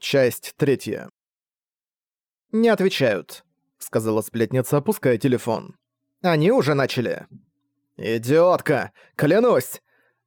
Часть третья. «Не отвечают», — сказала сплетница, опуская телефон. «Они уже начали». «Идиотка! Клянусь!»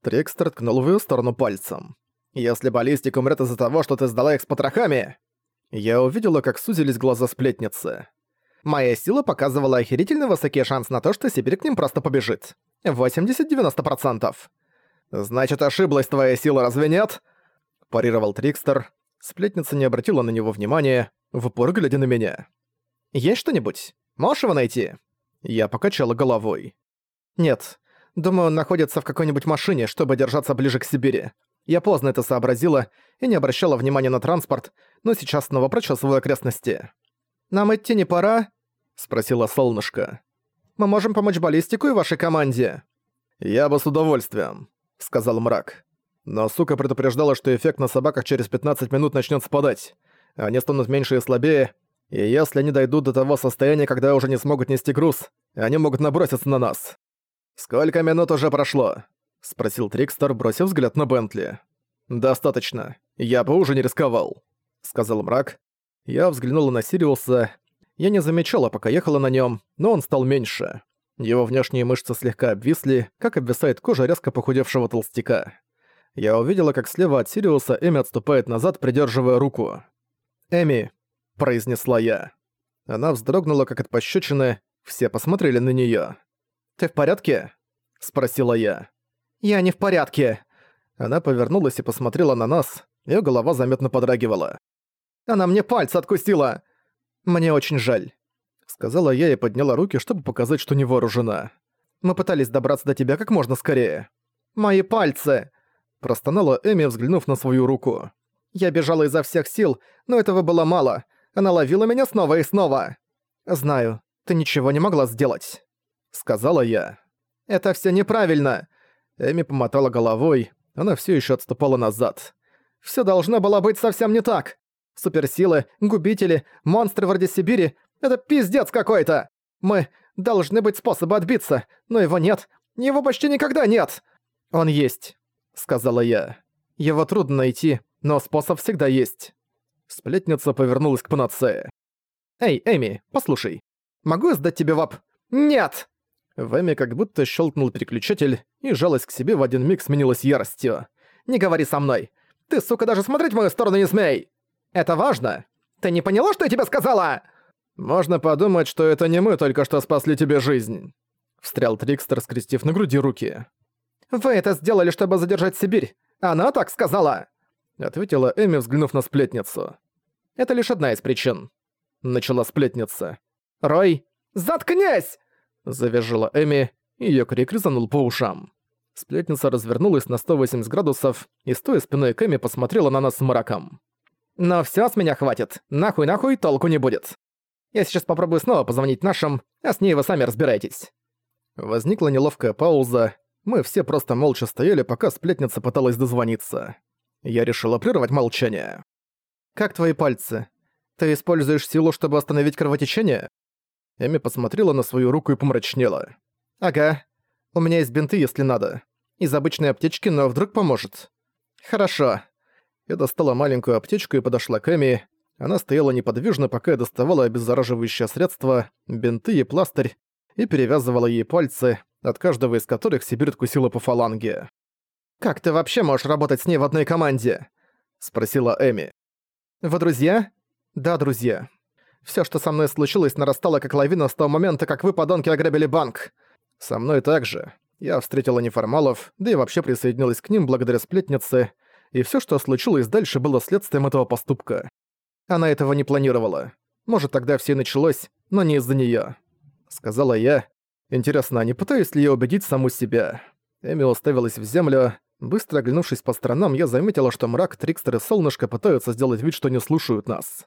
Трикстер ткнул в её сторону пальцем. «Если баллистик умрет из-за того, что ты сдала их с потрохами...» Я увидела, как сузились глаза сплетницы. Моя сила показывала охерительно высокий шанс на то, что Сибирь к ним просто побежит. 80-90%. «Значит, ошиблась твоя сила, разве нет?» Парировал Трикстер, Сплетница не обратила на него внимания, в упор глядя на меня. «Есть что-нибудь? Можешь его найти?» Я покачала головой. «Нет. Думаю, он находится в какой-нибудь машине, чтобы держаться ближе к Сибири. Я поздно это сообразила и не обращала внимания на транспорт, но сейчас снова прочесываю окрестности. «Нам идти не пора?» — спросила солнышко. «Мы можем помочь баллистику и вашей команде». «Я бы с удовольствием», — сказал мрак. Но сука предупреждала, что эффект на собаках через 15 минут начнет спадать. Они станут меньше и слабее, и если они дойдут до того состояния, когда уже не смогут нести груз, они могут наброситься на нас. «Сколько минут уже прошло?» — спросил Трикстер, бросив взгляд на Бентли. «Достаточно. Я бы уже не рисковал», — сказал мрак. Я взглянула на Сириуса. Я не замечала, пока ехала на нем, но он стал меньше. Его внешние мышцы слегка обвисли, как обвисает кожа резко похудевшего толстяка я увидела, как слева от Сириуса Эми отступает назад, придерживая руку. «Эми», — произнесла я. Она вздрогнула, как от пощечины, все посмотрели на неё. «Ты в порядке?» — спросила я. «Я не в порядке». Она повернулась и посмотрела на нас, её голова заметно подрагивала. «Она мне пальцы откусила!» «Мне очень жаль», — сказала я и подняла руки, чтобы показать, что не вооружена. «Мы пытались добраться до тебя как можно скорее». «Мои пальцы!» Простонала Эми, взглянув на свою руку. «Я бежала изо всех сил, но этого было мало. Она ловила меня снова и снова». «Знаю, ты ничего не могла сделать», — сказала я. «Это все неправильно». Эми помотала головой, она все еще отступала назад. Все должно было быть совсем не так. Суперсилы, губители, монстры вроде Сибири — это пиздец какой-то. Мы... Должны быть способы отбиться, но его нет. Его почти никогда нет. Он есть сказала я. «Его трудно найти, но способ всегда есть». Сплетница повернулась к панацее. «Эй, Эми, послушай. Могу я сдать тебе вап?» «Нет!» В Эми как будто щелкнул переключатель, и жалость к себе в один миг сменилась яростью. «Не говори со мной! Ты, сука, даже смотреть в мою сторону не смей! Это важно! Ты не поняла, что я тебе сказала?» «Можно подумать, что это не мы только что спасли тебе жизнь», — встрял Трикстер, скрестив на груди руки. «Вы это сделали, чтобы задержать Сибирь! Она так сказала!» Ответила Эми, взглянув на сплетницу. «Это лишь одна из причин», — начала сплетница. «Рой, заткнись!» — завизжила Эми, её крик резанул по ушам. Сплетница развернулась на 180 градусов и, стоя спиной к Эми, посмотрела на нас с мраком. «Но всё с меня хватит. Нахуй-нахуй толку не будет. Я сейчас попробую снова позвонить нашим, а с ней вы сами разбирайтесь». Возникла неловкая пауза, мы все просто молча стояли, пока сплетница пыталась дозвониться. Я решила прервать молчание. «Как твои пальцы? Ты используешь силу, чтобы остановить кровотечение?» Эми посмотрела на свою руку и помрачнела. «Ага. У меня есть бинты, если надо. Из обычной аптечки, но вдруг поможет». «Хорошо». Я достала маленькую аптечку и подошла к Эми. Она стояла неподвижно, пока я доставала обеззараживающее средство, бинты и пластырь, и перевязывала ей пальцы, от каждого из которых Сибирь откусила по фаланге. «Как ты вообще можешь работать с ней в одной команде?» — спросила Эми. «Вы друзья?» «Да, друзья. Всё, что со мной случилось, нарастало как лавина с того момента, как вы, подонки, ограбили банк. Со мной также. Я встретила неформалов, да и вообще присоединилась к ним благодаря сплетнице, и всё, что случилось дальше, было следствием этого поступка. Она этого не планировала. Может, тогда всё и началось, но не из-за неё», — сказала я, Интересно, не пытаюсь ли я убедить саму себя? Эми уставилась в землю. Быстро оглянувшись по сторонам, я заметила, что мрак, Трикстер и Солнышко пытаются сделать вид, что не слушают нас.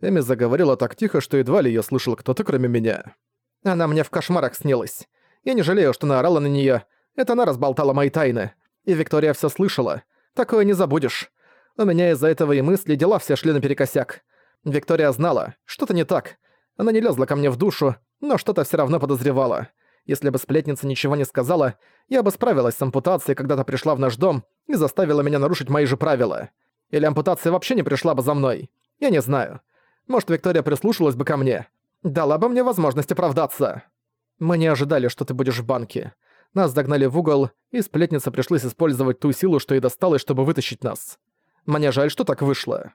Эми заговорила так тихо, что едва ли её слышал кто-то, кроме меня. «Она мне в кошмарах снилась. Я не жалею, что наорала на неё. Это она разболтала мои тайны. И Виктория всё слышала. Такое не забудешь. У меня из-за этого и мысли дела все шли наперекосяк. Виктория знала, что-то не так. Она не лезла ко мне в душу, но что-то все равно подозревала. Если бы сплетница ничего не сказала, я бы справилась с ампутацией, когда-то пришла в наш дом и заставила меня нарушить мои же правила. Или ампутация вообще не пришла бы за мной? Я не знаю. Может, Виктория прислушалась бы ко мне. Дала бы мне возможность оправдаться. Мы не ожидали, что ты будешь в банке. Нас догнали в угол, и сплетнице пришлось использовать ту силу, что ей досталось, чтобы вытащить нас. Мне жаль, что так вышло.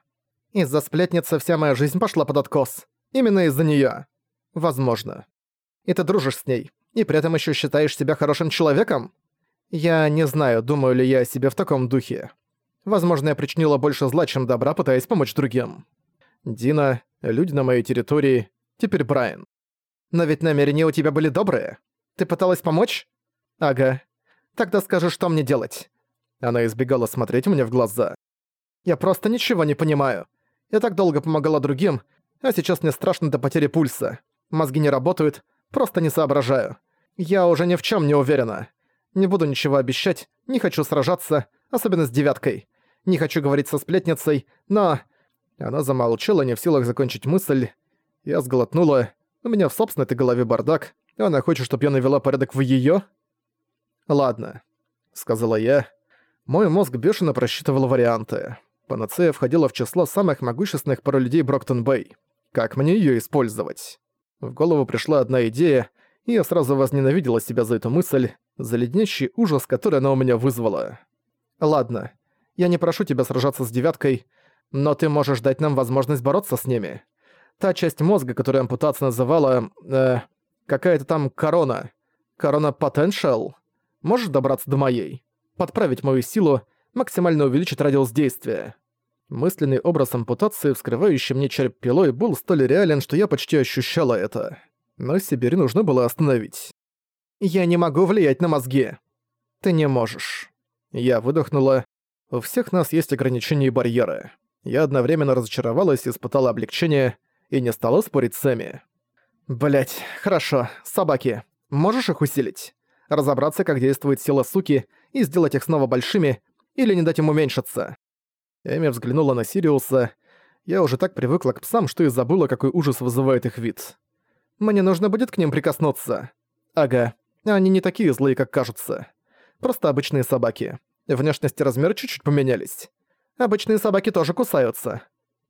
Из-за сплетницы вся моя жизнь пошла под откос. Именно из-за неё. Возможно. И ты дружишь с ней, и при этом ещё считаешь себя хорошим человеком? Я не знаю, думаю ли я о себе в таком духе. Возможно, я причинила больше зла, чем добра, пытаясь помочь другим. Дина, люди на моей территории, теперь Брайан. Но ведь намерения у тебя были добрые. Ты пыталась помочь? Ага. Тогда скажи, что мне делать. Она избегала смотреть мне в глаза. Я просто ничего не понимаю. Я так долго помогала другим, а сейчас мне страшно до потери пульса. Мозги не работают, просто не соображаю. Я уже ни в чем не уверена. Не буду ничего обещать, не хочу сражаться, особенно с девяткой. Не хочу говорить со сплетницей, но... Она замолчала, не в силах закончить мысль. Я сглотнула. У меня в собственной голове бардак. Она хочет, чтобы я навела порядок в её? Ладно, сказала я. Мой мозг бешено просчитывал варианты. Панацея входила в число самых могущественных паролюдей Броктон-Бэй. Как мне её использовать? В голову пришла одна идея, и я сразу возненавидела себя за эту мысль, за леднящий ужас, который она у меня вызвала. Ладно, я не прошу тебя сражаться с девяткой, но ты можешь дать нам возможность бороться с ними. Та часть мозга, которую ампутация называла... Э, какая-то там корона. Корона Potential. Можешь добраться до моей? Подправить мою силу, максимально увеличить радиус действия. Мысленный образ ампутации, вскрывающий мне череп пилой, был столь реален, что я почти ощущала это. Но Сибири нужно было остановить. «Я не могу влиять на мозги». «Ты не можешь». Я выдохнула. У всех нас есть ограничения и барьеры. Я одновременно разочаровалась, испытала облегчение и не стала спорить с Эми. Блять, хорошо, собаки. Можешь их усилить? Разобраться, как действует сила суки, и сделать их снова большими, или не дать им уменьшиться?» Эми взглянула на Сириуса. Я уже так привыкла к псам, что и забыла, какой ужас вызывает их вид. «Мне нужно будет к ним прикоснуться». «Ага, они не такие злые, как кажутся. Просто обычные собаки. Внешность и размер чуть-чуть поменялись. Обычные собаки тоже кусаются.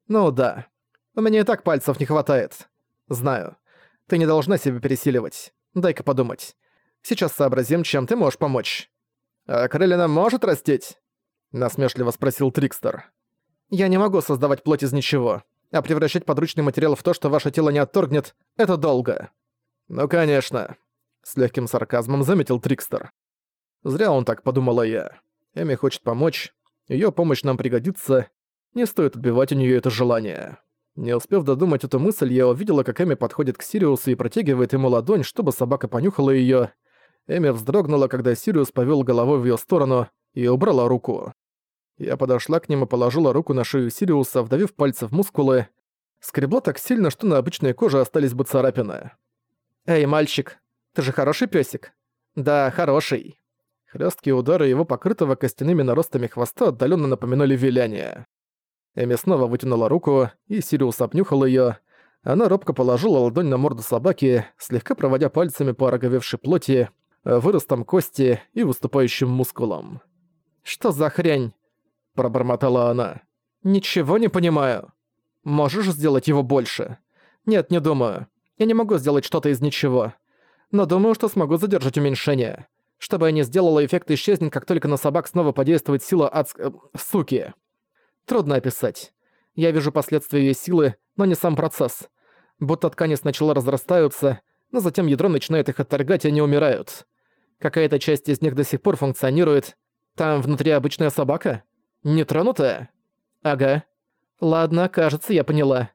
Ну да. У меня и так пальцев не хватает. Знаю. Ты не должна себя пересиливать. Дай-ка подумать. Сейчас сообразим, чем ты можешь помочь. А крылья может растить? Насмешливо спросил Трикстер. Я не могу создавать плоть из ничего. А превращать подручный материал в то, что ваше тело не отторгнет, это долго. Ну конечно. С легким сарказмом заметил Трикстер. Зря он так подумала я. Эми хочет помочь, ее помощь нам пригодится, не стоит отбивать у нее это желание. Не успев додумать эту мысль, я увидела, как Эми подходит к Сириусу и протягивает ему ладонь, чтобы собака понюхала ее. Эми вздрогнула, когда Сириус повел головой в ее сторону и убрала руку. Я подошла к ним и положила руку на шею Сириуса, вдавив пальцы в мускулы. Скребла так сильно, что на обычной коже остались бы царапины. «Эй, мальчик, ты же хороший песик?» «Да, хороший». Хлесткие удары его покрытого костяными наростами хвоста отдаленно напоминали виляние. Эми снова вытянула руку, и Сириус обнюхал ее. Она робко положила ладонь на морду собаки, слегка проводя пальцами по ороговевшей плоти, выростом кости и выступающим мускулам. «Что за хрень?» – пробормотала она. «Ничего не понимаю. Можешь сделать его больше?» «Нет, не думаю. Я не могу сделать что-то из ничего. Но думаю, что смогу задержать уменьшение чтобы я не сделала эффект исчезнет, как только на собак снова подействует сила адск... Э, суки. Трудно описать. Я вижу последствия её силы, но не сам процесс. Будто ткани сначала разрастаются, но затем ядро начинает их отторгать, и они умирают. Какая-то часть из них до сих пор функционирует. Там внутри обычная собака? Нетронутая? Ага. Ладно, кажется, я поняла.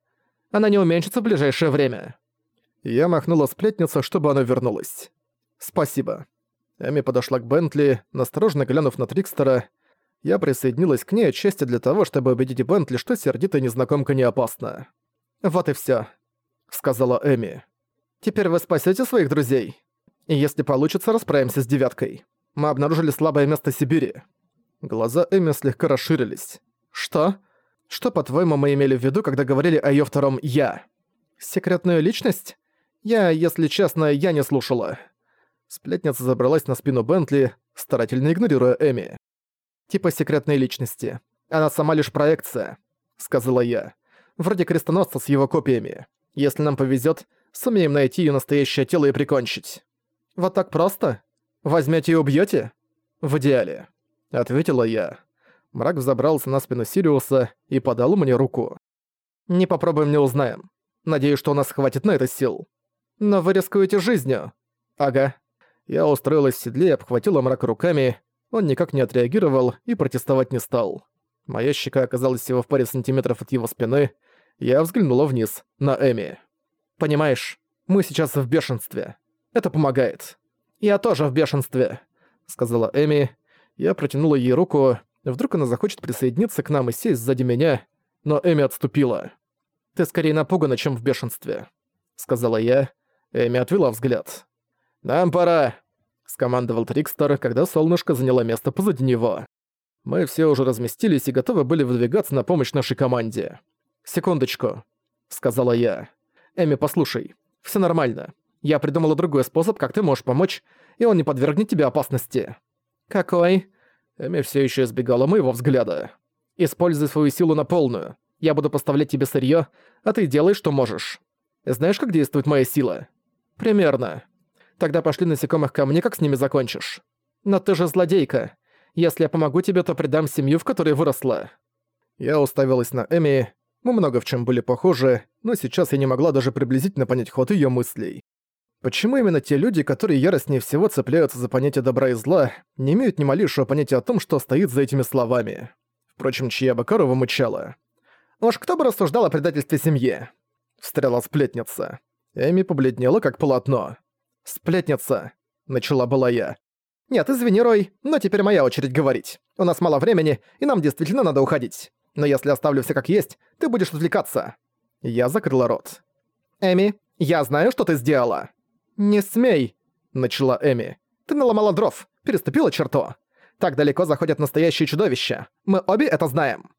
Она не уменьшится в ближайшее время. Я махнула сплетницу, чтобы она вернулась. Спасибо. Эми подошла к Бентли, настороженно глянув на Трикстера. Я присоединилась к ней отчасти для того, чтобы убедить Бентли, что сердитая незнакомка не опасна. «Вот и всё», — сказала Эми. «Теперь вы спасёте своих друзей. И если получится, расправимся с девяткой. Мы обнаружили слабое место Сибири». Глаза Эми слегка расширились. «Что? Что, по-твоему, мы имели в виду, когда говорили о её втором «я»? Секретную личность? Я, если честно, я не слушала». Сплетница забралась на спину Бентли, старательно игнорируя Эми. Типа секретной личности. Она сама лишь проекция», — сказала я. «Вроде крестоносца с его копиями. Если нам повезет, сумеем найти ее настоящее тело и прикончить». «Вот так просто? Возьмете и убьете? «В идеале», — ответила я. Мрак взобрался на спину Сириуса и подал мне руку. «Не попробуем, не узнаем. Надеюсь, что у нас хватит на это сил. Но вы рискуете жизнью». «Ага». Я устроилась в седле и обхватила мрак руками. Он никак не отреагировал и протестовать не стал. Моя щека оказалась всего в паре сантиметров от его спины. Я взглянула вниз, на Эми. «Понимаешь, мы сейчас в бешенстве. Это помогает». «Я тоже в бешенстве», — сказала Эми. Я протянула ей руку. Вдруг она захочет присоединиться к нам и сесть сзади меня. Но Эми отступила. «Ты скорее напугана, чем в бешенстве», — сказала я. Эми отвела взгляд. «Нам пора», — скомандовал Трикстер, когда солнышко заняло место позади него. Мы все уже разместились и готовы были выдвигаться на помощь нашей команде. «Секундочку», — сказала я. «Эми, послушай, все нормально. Я придумала другой способ, как ты можешь помочь, и он не подвергнет тебе опасности». «Какой?» Эми все еще избегала моего взгляда. «Используй свою силу на полную. Я буду поставлять тебе сырье, а ты делай, что можешь. Знаешь, как действует моя сила?» «Примерно. Тогда пошли насекомых ко мне, как с ними закончишь. Но ты же злодейка. Если я помогу тебе, то предам семью, в которой выросла». Я уставилась на Эми. Мы много в чем были похожи, но сейчас я не могла даже приблизительно понять ход ее мыслей. Почему именно те люди, которые яростнее всего цепляются за понятие добра и зла, не имеют ни малейшего понятия о том, что стоит за этими словами? Впрочем, чья бы корова мычала. «Уж кто бы рассуждал о предательстве семьи?» Встряла сплетница. Эми побледнела, как полотно. «Сплетница», — начала была я. «Нет, извини, Рой, но теперь моя очередь говорить. У нас мало времени, и нам действительно надо уходить. Но если оставлю все как есть, ты будешь отвлекаться». Я закрыла рот. «Эми, я знаю, что ты сделала». «Не смей!» — начала Эми. «Ты наломала дров, переступила черту. Так далеко заходят настоящие чудовища. Мы обе это знаем».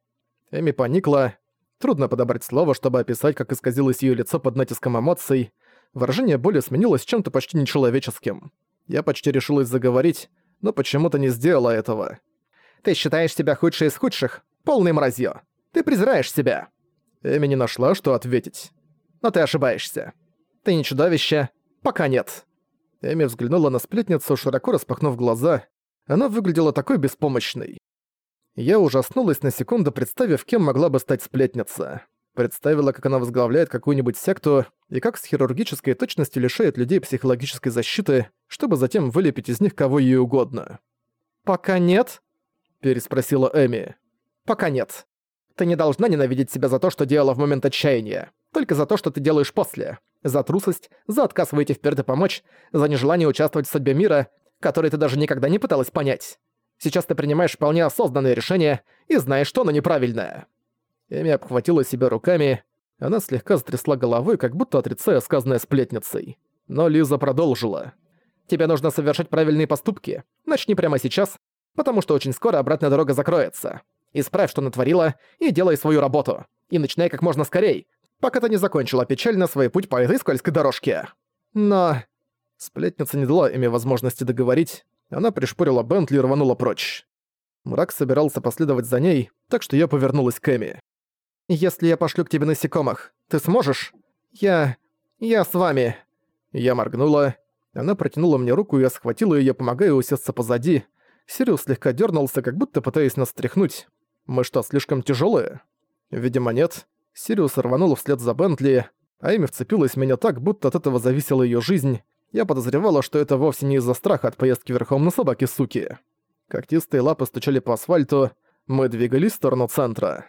Эми поникла. Трудно подобрать слово, чтобы описать, как исказилось её лицо под натиском эмоций. Выражение боли сменилось чем-то почти нечеловеческим. Я почти решилась заговорить, но почему-то не сделала этого. «Ты считаешь себя худшей из худших? Полный мразьё. Ты презираешь себя». Эми не нашла, что ответить. «Но ты ошибаешься. Ты не чудовище, «Пока нет». Эми взглянула на сплетницу, широко распахнув глаза. Она выглядела такой беспомощной. Я ужаснулась на секунду, представив, кем могла бы стать сплетница. Представила, как она возглавляет какую-нибудь секту и как с хирургической точностью лишает людей психологической защиты, чтобы затем вылепить из них кого ей угодно. «Пока нет?» – переспросила Эми. «Пока нет. Ты не должна ненавидеть себя за то, что делала в момент отчаяния. Только за то, что ты делаешь после за трусость, за отказ выйти вперед и помочь, за нежелание участвовать в судьбе мира, который ты даже никогда не пыталась понять. Сейчас ты принимаешь вполне осознанное решение и знаешь, что оно неправильное». Эми обхватила себя руками, она слегка затрясла головой, как будто отрицая сказанное сплетницей. Но Лиза продолжила. «Тебе нужно совершать правильные поступки. Начни прямо сейчас, потому что очень скоро обратная дорога закроется. Исправь, что натворила, и делай свою работу. И начинай как можно скорей, пока ты не закончила печально свой путь по этой скользкой дорожке. Но... Сплетница не дала ими возможности договорить, она пришпорила Бентли и рванула прочь. Мрак собирался последовать за ней, так что я повернулась к Эми. «Если я пошлю к тебе насекомых, ты сможешь? Я... я с вами». Я моргнула. Она протянула мне руку, и я схватила её, помогая усесться позади. Сириус слегка дёрнулся, как будто пытаясь нас стряхнуть. Мы что, слишком тяжёлые? Видимо, нет. Сириус рванул вслед за Бентли, а Эми вцепилась в меня так, будто от этого зависела её жизнь. Я подозревала, что это вовсе не из-за страха от поездки верхом на собаке суки. Когтистые лапы стучали по асфальту, мы двигались в сторону центра.